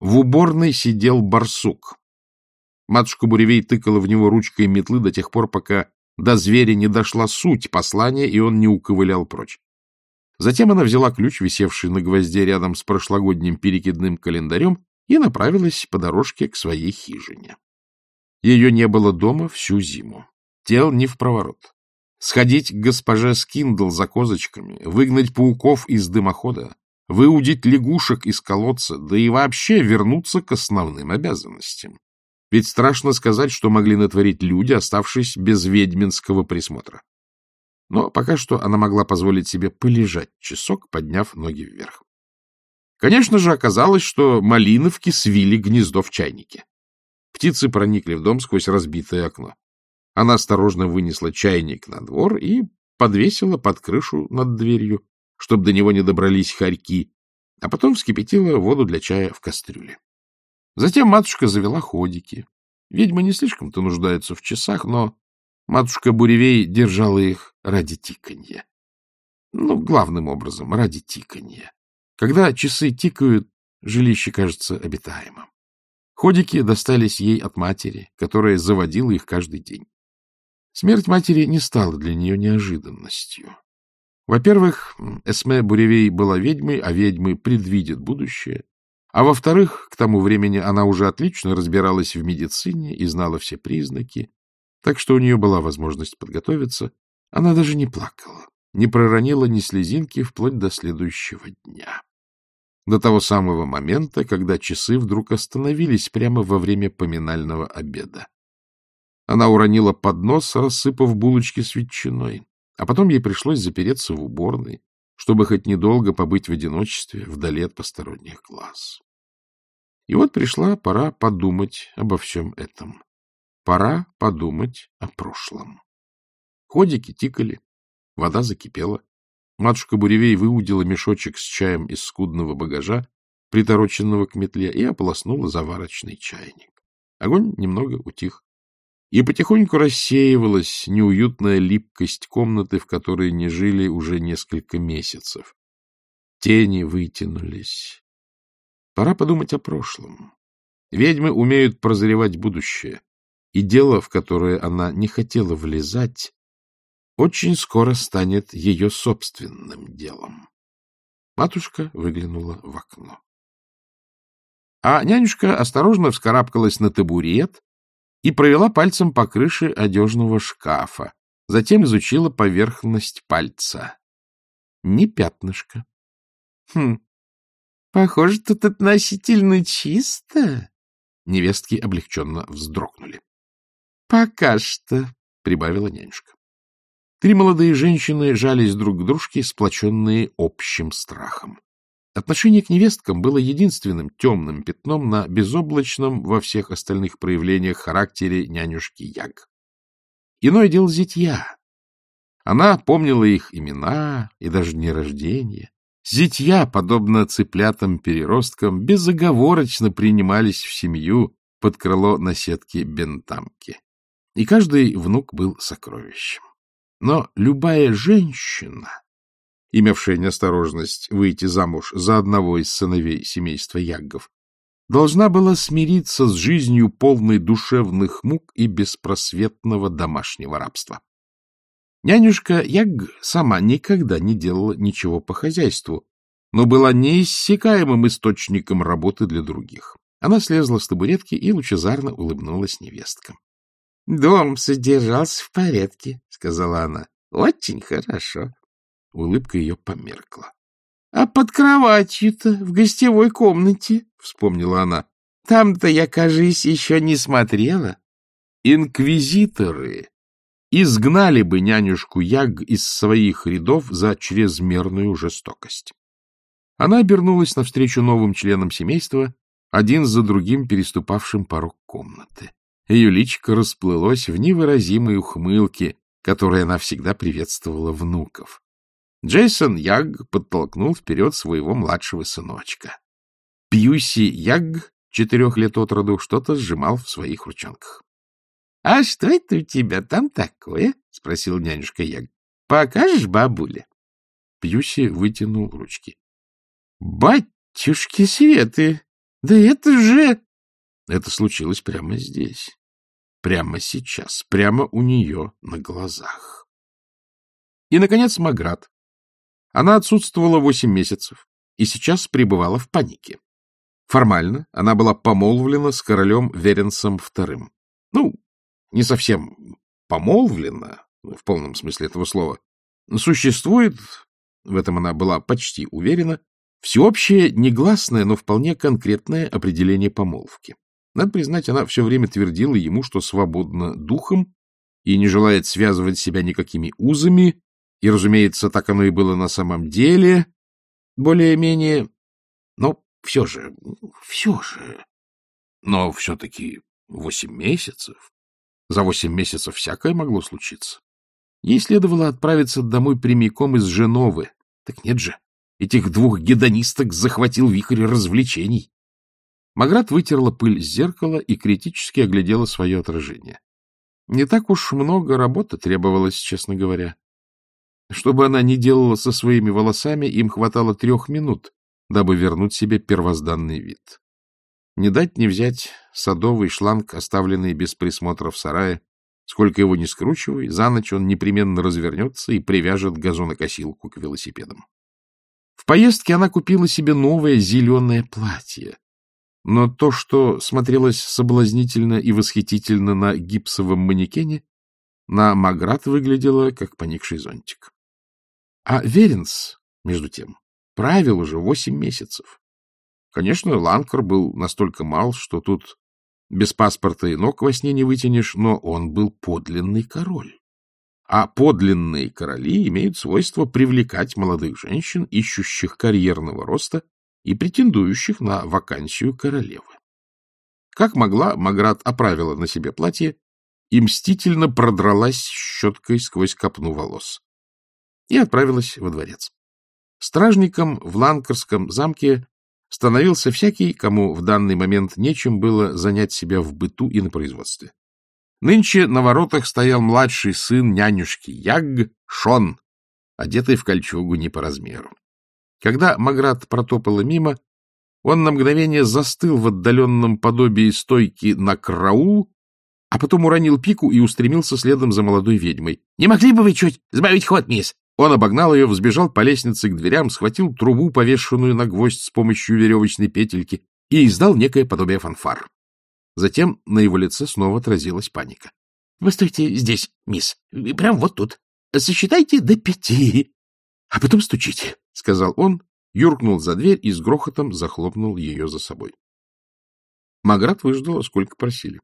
В уборной сидел барсук. Матушка Буревей тыкала в него ручкой метлы до тех пор, пока до зверя не дошла суть послания, и он не уковылял прочь. Затем она взяла ключ, висевший на гвозде рядом с прошлогодним перекидным календарем, и направилась по дорожке к своей хижине. Ее не было дома всю зиму. Дел невпроворот. Сходить к госпоже Скиндл за козочками, выгнать пауков из дымохода, выудить лягушек из колодца, да и вообще вернуться к основным обязанностям. Ведь страшно сказать, что могли натворить люди, оставшись без ведьминского присмотра. Но пока что она могла позволить себе полежать часок, подняв ноги вверх. Конечно же, оказалось, что малиновки свили гнездо в чайнике. Птицы проникли в дом сквозь разбитое окно. Она осторожно вынесла чайник на двор и подвесила под крышу над дверью, чтобы до него не добрались хорьки, а потом вскипятила воду для чая в кастрюле. Затем матушка завела ходики. Ведьма не слишком-то нуждается в часах, но матушка Буревей держала их ради тиканья. Ну, главным образом, ради тиканья. Когда часы тикают, жилище кажется обитаемым. Ходики достались ей от матери, которая заводила их каждый день. Смерть матери не стала для нее неожиданностью. Во-первых, Эсме Буревей была ведьмой, а ведьмы предвидят будущее. А во-вторых, к тому времени она уже отлично разбиралась в медицине и знала все признаки, так что у нее была возможность подготовиться. Она даже не плакала, не проронила ни слезинки вплоть до следующего дня до того самого момента, когда часы вдруг остановились прямо во время поминального обеда. Она уронила поднос, рассыпав булочки с ветчиной, а потом ей пришлось запереться в уборной, чтобы хоть недолго побыть в одиночестве, вдали от посторонних глаз. И вот пришла пора подумать обо всем этом. Пора подумать о прошлом. Ходики тикали, вода закипела. Матушка Буревей выудила мешочек с чаем из скудного багажа, притороченного к метле, и ополоснула заварочный чайник. Огонь немного утих. И потихоньку рассеивалась неуютная липкость комнаты, в которой не жили уже несколько месяцев. Тени вытянулись. Пора подумать о прошлом. Ведьмы умеют прозревать будущее, и дело, в которое она не хотела влезать, очень скоро станет ее собственным делом. Матушка выглянула в окно. А нянюшка осторожно вскарабкалась на табурет и провела пальцем по крыше одежного шкафа, затем изучила поверхность пальца. Не пятнышко. Хм, похоже, тут относительно чисто. Невестки облегченно вздрогнули. — Пока что, — прибавила нянюшка. Три молодые женщины жались друг к дружке, сплоченные общим страхом. Отношение к невесткам было единственным темным пятном на безоблачном во всех остальных проявлениях характере нянюшки Яг. Иное дело зятья. Она помнила их имена и даже дни рождения. Зятья, подобно цыплятам-переросткам, безоговорочно принимались в семью под крыло наседки Бентамки. И каждый внук был сокровищем. Но любая женщина, имевшая неосторожность выйти замуж за одного из сыновей семейства Яггов, должна была смириться с жизнью полной душевных мук и беспросветного домашнего рабства. Нянюшка Ягг сама никогда не делала ничего по хозяйству, но была неиссякаемым источником работы для других. Она слезла с табуретки и лучезарно улыбнулась невесткам. — Дом содержался в порядке, — сказала она. — Очень хорошо. Улыбка ее померкла. — А под кроватью-то в гостевой комнате, — вспомнила она. — Там-то я, кажись, еще не смотрела. Инквизиторы изгнали бы нянюшку Яг из своих рядов за чрезмерную жестокость. Она обернулась навстречу новым членам семейства, один за другим переступавшим порог комнаты. Ее личико расплылось в невыразимой ухмылке, которой она всегда приветствовала внуков. Джейсон Яг подтолкнул вперед своего младшего сыночка. Пьюси Яг, четырех лет от роду, что-то сжимал в своих ручонках. — А что это у тебя там такое? — спросил нянюшка Яг. — Покажешь бабуле? Пьюси вытянул ручки. — Батюшки Светы! Да это же... Это случилось прямо здесь, прямо сейчас, прямо у нее на глазах. И, наконец, Маград. Она отсутствовала восемь месяцев и сейчас пребывала в панике. Формально она была помолвлена с королем Веренсом II. Ну, не совсем помолвлена, в полном смысле этого слова. Существует, в этом она была почти уверена, всеобщее, негласное, но вполне конкретное определение помолвки. Надо признать, она все время твердила ему, что свободна духом и не желает связывать себя никакими узами, и, разумеется, так оно и было на самом деле, более-менее, но все же, все же. Но все-таки восемь месяцев. За восемь месяцев всякое могло случиться. Ей следовало отправиться домой прямиком из Женовы. Так нет же, этих двух гедонисток захватил вихрь развлечений. Маград вытерла пыль с зеркала и критически оглядела свое отражение. Не так уж много работы требовалось, честно говоря. Что бы она ни делала со своими волосами, им хватало трех минут, дабы вернуть себе первозданный вид. Не дать не взять садовый шланг, оставленный без присмотра в сарае. Сколько его ни скручивай, за ночь он непременно развернется и привяжет газонокосилку к велосипедам. В поездке она купила себе новое зеленое платье. Но то, что смотрелось соблазнительно и восхитительно на гипсовом манекене, на Маград выглядело, как поникший зонтик. А Веренс, между тем, правил уже восемь месяцев. Конечно, Ланкер был настолько мал, что тут без паспорта и ног во сне не вытянешь, но он был подлинный король. А подлинные короли имеют свойство привлекать молодых женщин, ищущих карьерного роста и претендующих на вакансию королевы. Как могла, Маград оправила на себе платье и мстительно продралась щеткой сквозь копну волос. И отправилась во дворец. Стражником в Ланкерском замке становился всякий, кому в данный момент нечем было занять себя в быту и на производстве. Нынче на воротах стоял младший сын нянюшки Яг, Шон, одетый в кольчугу не по размеру. Когда Маград протопала мимо, он на мгновение застыл в отдаленном подобии стойки на краул, а потом уронил пику и устремился следом за молодой ведьмой. — Не могли бы вы чуть сбавить ход, мисс? Он обогнал ее, взбежал по лестнице к дверям, схватил трубу, повешенную на гвоздь с помощью веревочной петельки, и издал некое подобие фанфар. Затем на его лице снова отразилась паника. — Вы стойте здесь, мисс, прям вот тут. Сосчитайте до пяти, а потом стучите, — сказал он, юркнул за дверь и с грохотом захлопнул ее за собой. Маград выждала, сколько просили,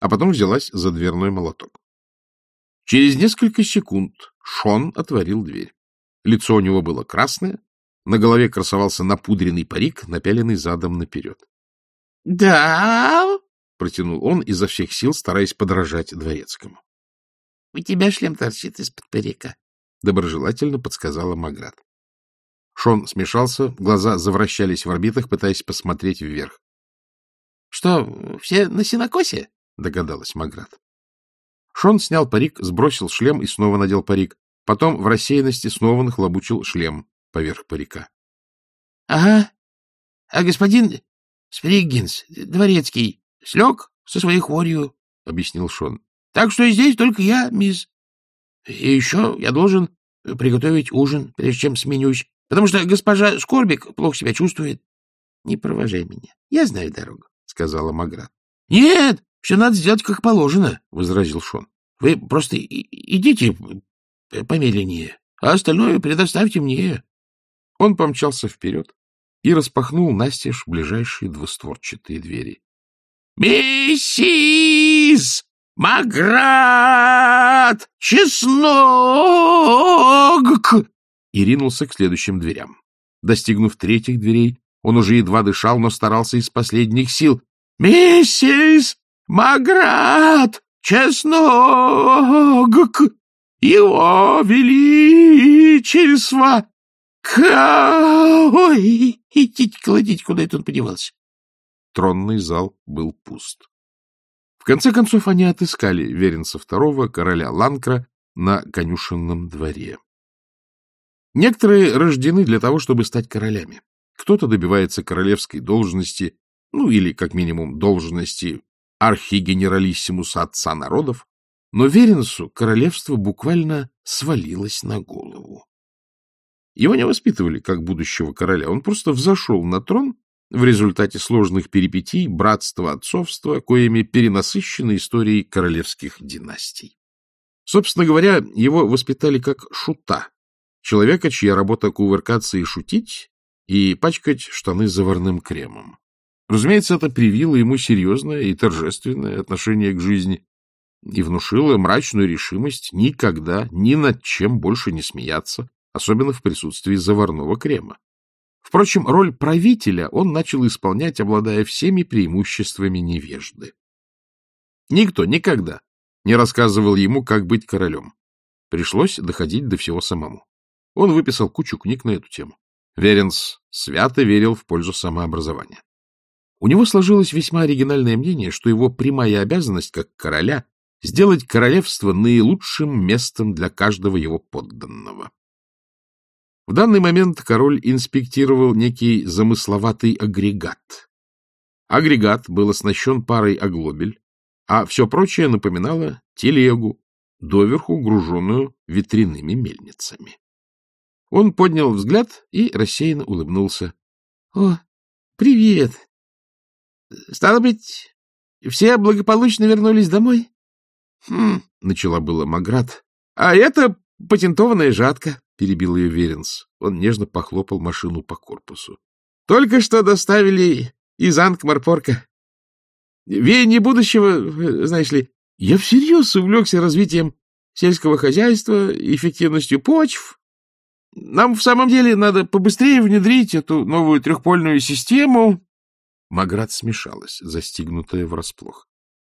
а потом взялась за дверной молоток. Через несколько секунд Шон отворил дверь. Лицо у него было красное, на голове красовался напудренный парик, напяленный задом наперед. — Да? — протянул он изо всех сил, стараясь подражать дворецкому. — У тебя шлем торчит из-под парика, — доброжелательно подсказала Маград. Шон смешался, глаза завращались в орбитах, пытаясь посмотреть вверх. — Что, все на синокосе? — догадалась Маград. Шон снял парик, сбросил шлем и снова надел парик. Потом в рассеянности снова нахлобучил шлем поверх парика. — Ага. А господин Сприггинс, дворецкий, слег со своей хворью, — объяснил Шон. — Так что здесь только я, мисс. И еще я должен приготовить ужин, прежде чем сменюсь, потому что госпожа Скорбик плохо себя чувствует. — Не провожай меня. Я знаю дорогу, — сказала Маград. — Нет, все надо сделать как положено, — возразил Шон. — Вы просто идите помедленнее, а остальное предоставьте мне. Он помчался вперед и распахнул настежь ближайшие двустворчатые двери. — Миссис Маград! Чеснок! И ринулся к следующим дверям. Достигнув третьих дверей, он уже едва дышал, но старался из последних сил. — Миссис Маград! Чеснок! Его Величество! Ка... Ой, идите, кладите, куда это он подевался. Тронный зал был пуст. В конце концов они отыскали Веренца II, короля Ланкра, на конюшенном дворе. Некоторые рождены для того, чтобы стать королями. Кто-то добивается королевской должности ну или, как минимум, должности архигенералиссимуса отца народов, но Веренсу королевство буквально свалилось на голову. Его не воспитывали как будущего короля, он просто взошел на трон в результате сложных перипетий, братства, отцовства, коими перенасыщены историей королевских династий. Собственно говоря, его воспитали как шута, человека, чья работа кувыркаться и шутить, и пачкать штаны заварным кремом. Разумеется, это привило ему серьезное и торжественное отношение к жизни и внушило мрачную решимость никогда ни над чем больше не смеяться, особенно в присутствии заварного крема. Впрочем, роль правителя он начал исполнять, обладая всеми преимуществами невежды. Никто никогда не рассказывал ему, как быть королем. Пришлось доходить до всего самому. Он выписал кучу книг на эту тему. Веренс свято верил в пользу самообразования. У него сложилось весьма оригинальное мнение, что его прямая обязанность как короля — сделать королевство наилучшим местом для каждого его подданного. В данный момент король инспектировал некий замысловатый агрегат. Агрегат был оснащен парой оглобель, а все прочее напоминало телегу, доверху груженную ветряными мельницами. Он поднял взгляд и рассеянно улыбнулся. — О, привет! Стало быть, все благополучно вернулись домой? — Хм, — начала было Маград. — А это патентованная жатка, — перебил ее Веренс. Он нежно похлопал машину по корпусу. — Только что доставили из Ангмарпорка. Веяние будущего, знаешь ли, я всерьез увлекся развитием сельского хозяйства, эффективностью почв, нам в самом деле надо побыстрее внедрить эту новую трехпольную систему. Маград смешалась, застигнутая врасплох.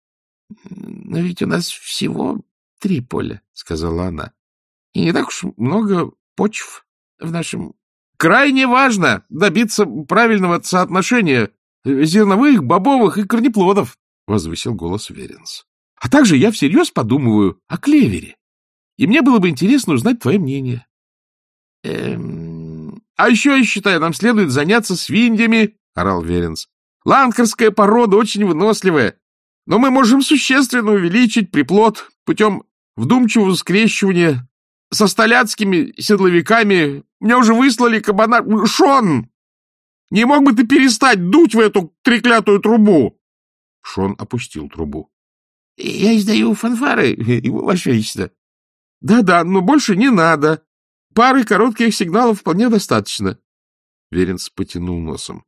— Но ведь у нас всего три поля, — сказала она. — И не так уж много почв в нашем... — Крайне важно добиться правильного соотношения зерновых, бобовых и корнеплодов, — возвысил голос Веренс. — А также я всерьез подумываю о клевере. И мне было бы интересно узнать твое мнение. — Эм... А еще, я считаю, нам следует заняться свиньями, — орал Веренс. — Ланкарская порода очень выносливая, но мы можем существенно увеличить приплод путем вдумчивого скрещивания со столятскими седловиками. Мне уже выслали кабана... Шон! Не мог бы ты перестать дуть в эту треклятую трубу? Шон опустил трубу. — Я издаю фанфары, Ваше Величество. Да — Да-да, но больше не надо. Пары коротких сигналов вполне достаточно. Веренс потянул носом. —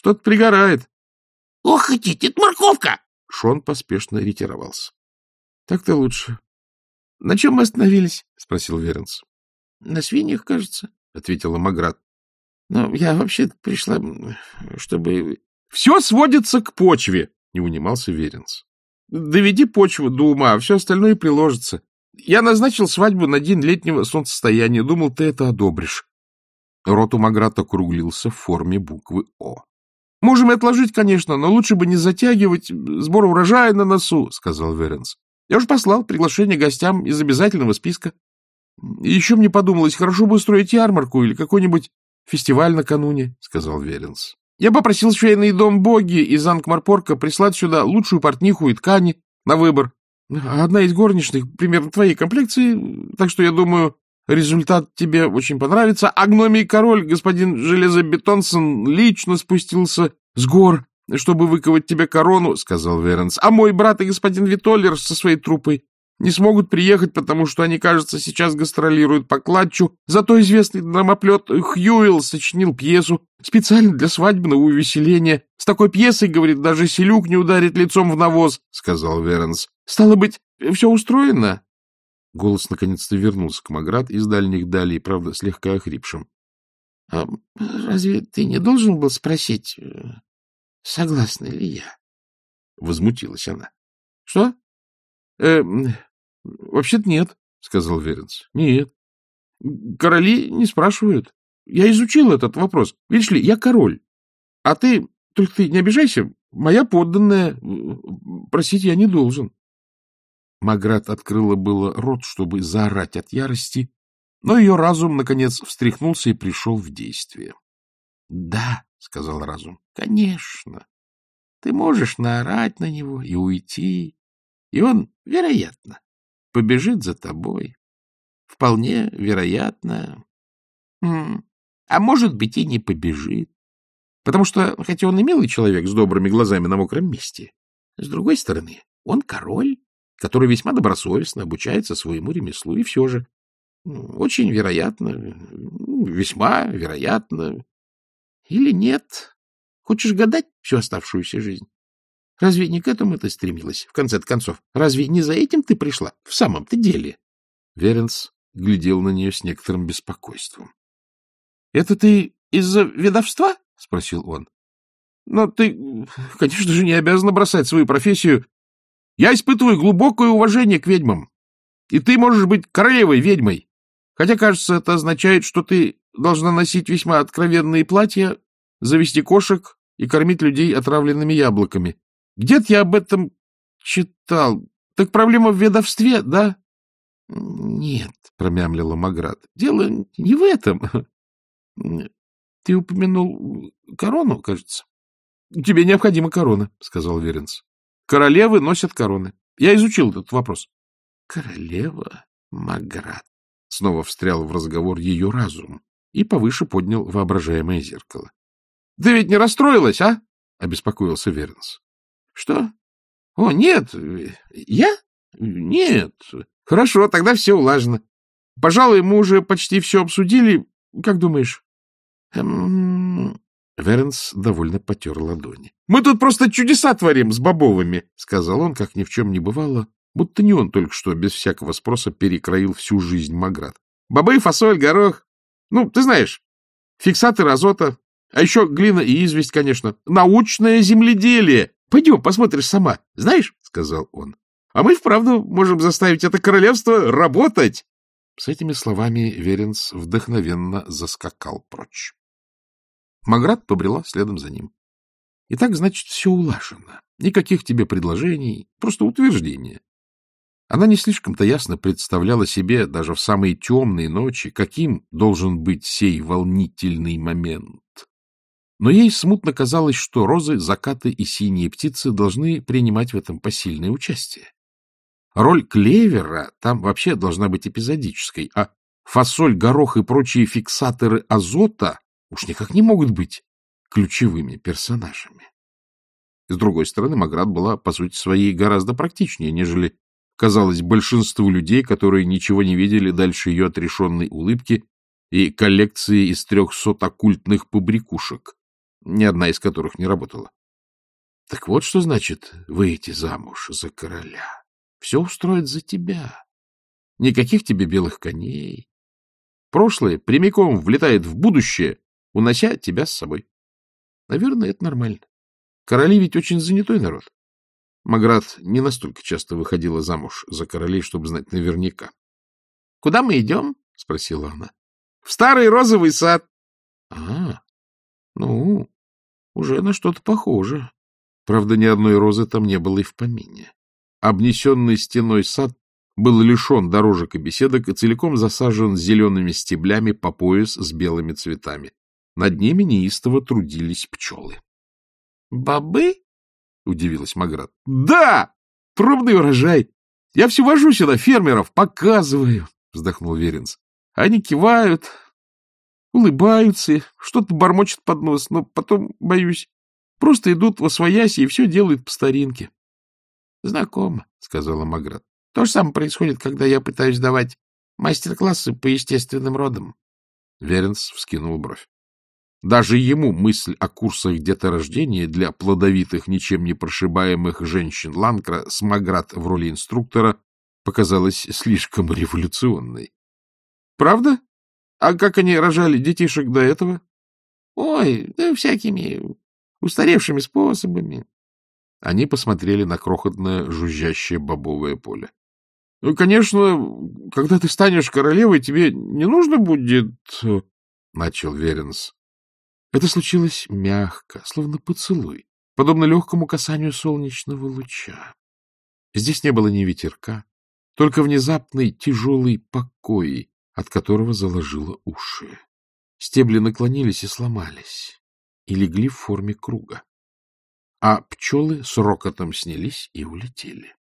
Что-то пригорает. — Ох, хотите, это морковка! Шон поспешно ретировался. — Так-то лучше. — На чем мы остановились? — спросил Веренс. — На свиньях, кажется, — ответила Маград. — Но я вообще пришла, чтобы... — Все сводится к почве, — не унимался Веренс. — Доведи почву до ума, а все остальное приложится. Я назначил свадьбу на день летнего солнцестояния. Думал, ты это одобришь. Рот у Маграта округлился в форме буквы О. — Можем и отложить, конечно, но лучше бы не затягивать сбор урожая на носу, — сказал Веренс. — Я уж послал приглашение гостям из обязательного списка. И еще мне подумалось, хорошо бы устроить ярмарку или какой-нибудь фестиваль накануне, — сказал Веренс. Я попросил швейный дом Боги из Ангмарпорка прислать сюда лучшую портниху и ткани на выбор. Одна из горничных примерно твоей комплекции, так что я думаю, результат тебе очень понравится. А гномий король, господин Железобетонсон, лично спустился с гор, чтобы выковать тебе корону, — сказал Веренс. А мой брат и господин Витолер со своей труппой не смогут приехать, потому что они, кажется, сейчас гастролируют по клатчу. Зато известный драмоплет Хьюилл сочинил пьесу специально для свадебного увеселения. С такой пьесой, говорит, даже селюк не ударит лицом в навоз, — сказал Веренс. — Стало быть, все устроено? Голос наконец-то вернулся к Маград из дальних далей, правда, слегка охрипшим. — А разве ты не должен был спросить, э, согласна ли я? — возмутилась она. — Что? Э, — Вообще-то нет, — сказал Веренц. — Нет. Короли не спрашивают. Я изучил этот вопрос. Видишь ли, я король. А ты, только ты не обижайся, моя подданная, просить я не должен. Маград открыла было рот, чтобы заорать от ярости, но ее разум, наконец, встряхнулся и пришел в действие. — Да, — сказал разум, — конечно. Ты можешь наорать на него и уйти, и он, вероятно, побежит за тобой. Вполне вероятно. А может быть, и не побежит. Потому что, хотя он и милый человек с добрыми глазами на мокром месте, с другой стороны, он король, который весьма добросовестно обучается своему ремеслу, и все же очень вероятно, весьма вероятно. Или нет? Хочешь гадать всю оставшуюся жизнь? Разве не к этому ты стремилась, в конце концов? Разве не за этим ты пришла, в самом-то деле? Веренс глядел на нее с некоторым беспокойством. — Это ты из-за ведовства? — спросил он. — Но ты, конечно же, не обязана бросать свою профессию. Я испытываю глубокое уважение к ведьмам. И ты можешь быть королевой-ведьмой. Хотя, кажется, это означает, что ты должна носить весьма откровенные платья, завести кошек и кормить людей отравленными яблоками. Где-то я об этом читал. Так проблема в ведовстве, да? — Нет, — промямлила Маград. — Дело не в этом. Ты упомянул корону, кажется. — Тебе необходима корона, — сказал Веренц. — Королевы носят короны. Я изучил этот вопрос. — Королева Маград. Снова встрял в разговор ее разум и повыше поднял воображаемое зеркало. — Ты ведь не расстроилась, а? — обеспокоился Веренс. — Что? — О, нет. Я? Нет. Хорошо, тогда все улажено. Пожалуй, мы уже почти все обсудили. Как думаешь? Эм... Веренс довольно потер ладони. — Мы тут просто чудеса творим с бобовыми, — сказал он, как ни в чем не бывало, будто не он только что без всякого спроса перекроил всю жизнь Маград. — Бобы, фасоль, горох. Ну, ты знаешь, фиксатор азота, а еще глина и известь, конечно. Научное земледелие. Пойдем, посмотришь сама. Знаешь, — сказал он, — а мы вправду можем заставить это королевство работать. С этими словами Веренс вдохновенно заскакал прочь. Маград побрела следом за ним. И так, значит, все улажено. Никаких тебе предложений, просто утверждения. Она не слишком-то ясно представляла себе даже в самые темные ночи, каким должен быть сей волнительный момент. Но ей смутно казалось, что розы, закаты и синие птицы должны принимать в этом посильное участие. Роль клевера там вообще должна быть эпизодической, а фасоль, горох и прочие фиксаторы азота уж никак не могут быть ключевыми персонажами. С другой стороны, Маград была, по сути своей, гораздо практичнее, нежели казалось большинству людей, которые ничего не видели дальше ее отрешенной улыбки и коллекции из трехсот оккультных побрякушек, ни одна из которых не работала. Так вот что значит выйти замуж за короля. Все устроит за тебя. Никаких тебе белых коней. Прошлое прямиком влетает в будущее, унося тебя с собой. Наверное, это нормально. Короли ведь очень занятой народ. Маград не настолько часто выходила замуж за королей, чтобы знать наверняка. — Куда мы идем? — спросила она. — В старый розовый сад. — А, ну, уже на что-то похоже. Правда, ни одной розы там не было и в помине. Обнесенный стеной сад был лишен дорожек и беседок и целиком засажен зелеными стеблями по пояс с белыми цветами. Над ними неистово трудились пчелы. — Бобы? — удивилась Маград. — Да! Пробный урожай! Я все вожу сюда фермеров, показываю, — вздохнул Веренц. Они кивают, улыбаются, что-то бормочут под нос, но потом, боюсь, просто идут во свояси и все делают по старинке. — Знакомо, — сказала Маград. — То же самое происходит, когда я пытаюсь давать мастер-классы по естественным родам. Веренс вскинул бровь. Даже ему мысль о курсах деторождения для плодовитых, ничем не прошибаемых женщин Ланкра с Маград в роли инструктора показалась слишком революционной. — Правда? А как они рожали детишек до этого? — Ой, да всякими устаревшими способами. Они посмотрели на крохотное жужжащее бобовое поле. — Ну, конечно, когда ты станешь королевой, тебе не нужно будет... — начал Веренс. Это случилось мягко, словно поцелуй, подобно легкому касанию солнечного луча. Здесь не было ни ветерка, только внезапный тяжелый покой, от которого заложило уши. Стебли наклонились и сломались, и легли в форме круга. а пчелы с рокотом снялись и улетели.